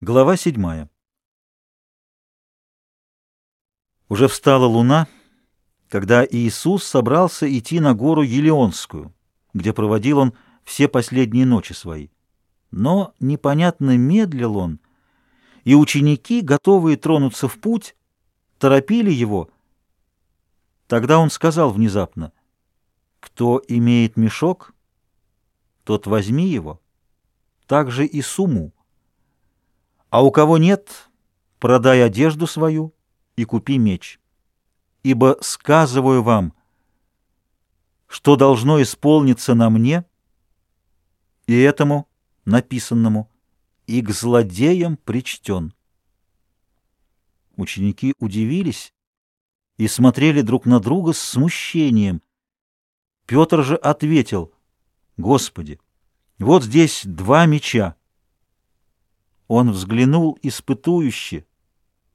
Глава седьмая. Уже встала луна, когда Иисус собрался идти на гору Елеонскую, где проводил он все последние ночи свои. Но непонятно медлил он, и ученики, готовые тронуться в путь, торопили его. Тогда он сказал внезапно, «Кто имеет мешок, тот возьми его, также и сумму». А у кого нет, продай одежду свою и купи меч. Ибо сказываю вам, что должно исполниться на мне и этому написанному, и к злодеям причтен. Ученики удивились и смотрели друг на друга с смущением. Петр же ответил, «Господи, вот здесь два меча, он взглянул испытующе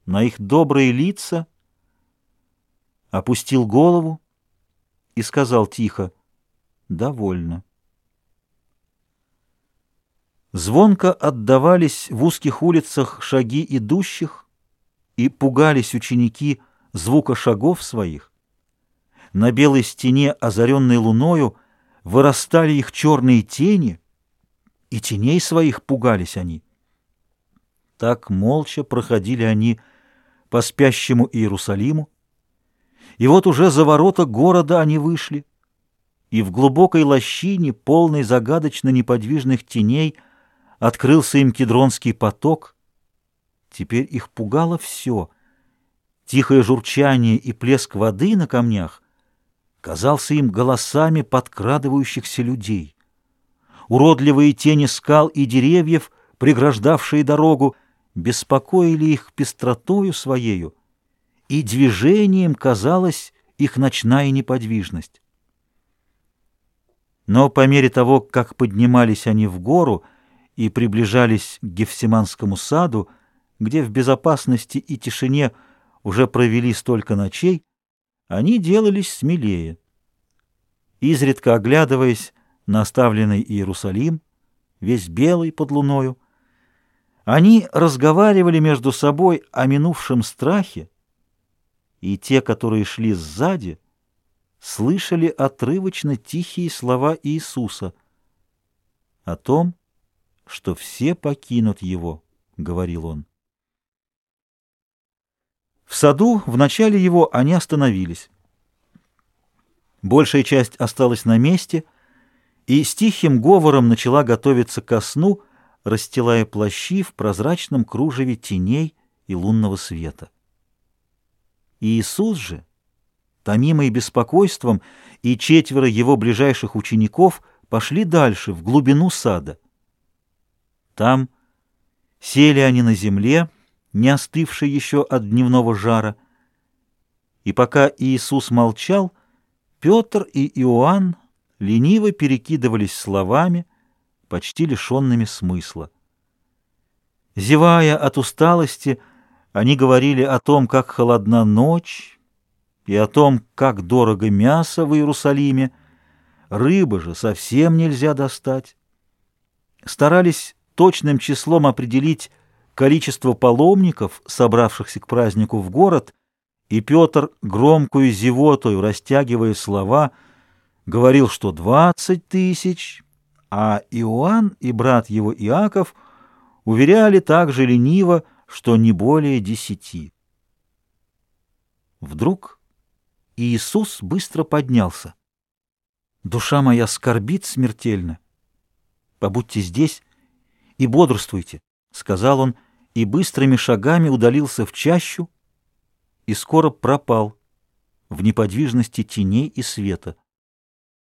на их добрые лица, опустил голову и сказал тихо «Довольно». Звонко отдавались в узких улицах шаги идущих, и пугались ученики звука шагов своих. На белой стене, озаренной луною, вырастали их черные тени, и теней своих пугались они. Так молча проходили они по спящему Иерусалиму, и вот уже за ворота города они вышли, и в глубокой лощине, полной загадочно неподвижных теней, открылся им кедронский поток. Теперь их пугало все. Тихое журчание и плеск воды на камнях казался им голосами подкрадывающихся людей. Уродливые тени скал и деревьев, преграждавшие дорогу, беспокоили их пестротою своею, и движением казалась их ночная неподвижность. Но по мере того, как поднимались они в гору и приближались к Гефсиманскому саду, где в безопасности и тишине уже провели столько ночей, они делались смелее. Изредка оглядываясь на оставленный Иерусалим, весь белый под луною, они разговаривали между собой о минувшем страхе, и те, которые шли сзади, слышали отрывочно тихие слова Иисуса о том, что все покинут Его, — говорил Он. В саду в начале его они остановились. Большая часть осталась на месте и с тихим говором начала готовиться ко сну — расстилая плащи в прозрачном кружеве теней и лунного света. И Иисус же, томимый беспокойством, и четверо его ближайших учеников пошли дальше, в глубину сада. Там сели они на земле, не остывшей еще от дневного жара, и пока Иисус молчал, Петр и Иоанн лениво перекидывались словами, почти лишенными смысла. Зевая от усталости, они говорили о том, как холодна ночь, и о том, как дорого мясо в Иерусалиме, рыбы же совсем нельзя достать. Старались точным числом определить количество паломников, собравшихся к празднику в город, и Петр, громкую зевотою растягивая слова, говорил, что двадцать тысяч, а Иоанн и брат его Иаков уверяли также лениво, что не более десяти. Вдруг Иисус быстро поднялся. «Душа моя скорбит смертельно. Побудьте здесь и бодрствуйте», — сказал он, и быстрыми шагами удалился в чащу и скоро пропал в неподвижности теней и света.